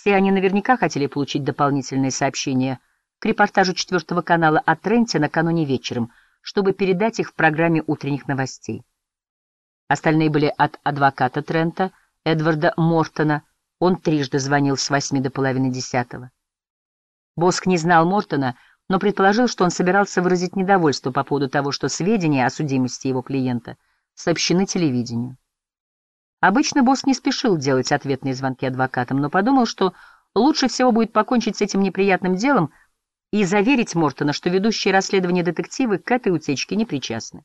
Все они наверняка хотели получить дополнительные сообщения к репортажу четвертого канала о Тренте накануне вечером, чтобы передать их в программе утренних новостей. Остальные были от адвоката Трента, Эдварда Мортона. Он трижды звонил с восьми до половины десятого. Боск не знал Мортона, но предположил, что он собирался выразить недовольство по поводу того, что сведения о судимости его клиента сообщены телевидению. Обычно Боск не спешил делать ответные звонки адвокатам, но подумал, что лучше всего будет покончить с этим неприятным делом и заверить Мортона, что ведущие расследование детективы к этой утечке не причастны.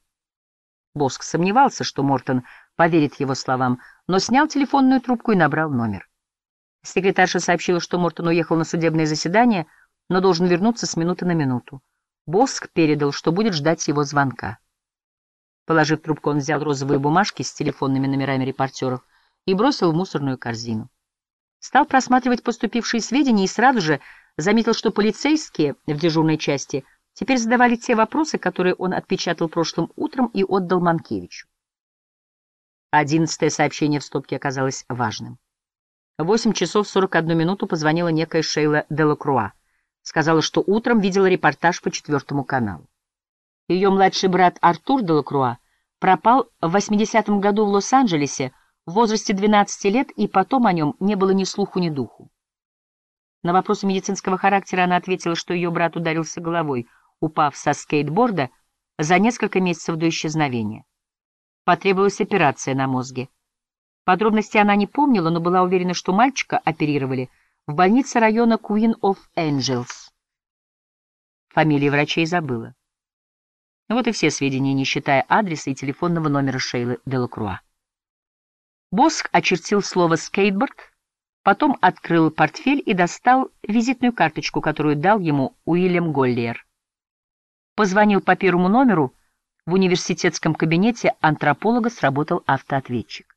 Боск сомневался, что Мортон поверит его словам, но снял телефонную трубку и набрал номер. Секретарша сообщила, что Мортон уехал на судебное заседание, но должен вернуться с минуты на минуту. Боск передал, что будет ждать его звонка. Положив трубку, он взял розовые бумажки с телефонными номерами репортеров и бросил в мусорную корзину. Стал просматривать поступившие сведения и сразу же заметил, что полицейские в дежурной части теперь задавали те вопросы, которые он отпечатал прошлым утром и отдал Манкевичу. Одиннадцатое сообщение в стопке оказалось важным. В 8 часов 41 минуту позвонила некая Шейла Делакруа. Сказала, что утром видела репортаж по четвертому каналу. Ее младший брат Артур Делакруа пропал в 80-м году в Лос-Анджелесе в возрасте 12 лет, и потом о нем не было ни слуху, ни духу. На вопросы медицинского характера она ответила, что ее брат ударился головой, упав со скейтборда за несколько месяцев до исчезновения. Потребовалась операция на мозге. Подробностей она не помнила, но была уверена, что мальчика оперировали в больнице района Queen of Angels. Фамилии врачей забыла. Вот и все сведения, не считая адреса и телефонного номера Шейлы Делакруа. Боск очертил слово «скейтборд», потом открыл портфель и достал визитную карточку, которую дал ему Уильям Голлиер. Позвонил по первому номеру, в университетском кабинете антрополога сработал автоответчик.